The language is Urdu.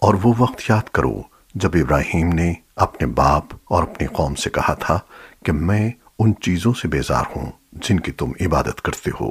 اور وہ وقت یاد کرو جب ابراہیم نے اپنے باپ اور اپنی قوم سے کہا تھا کہ میں ان چیزوں سے بیزار ہوں جن کی تم عبادت کرتے ہو۔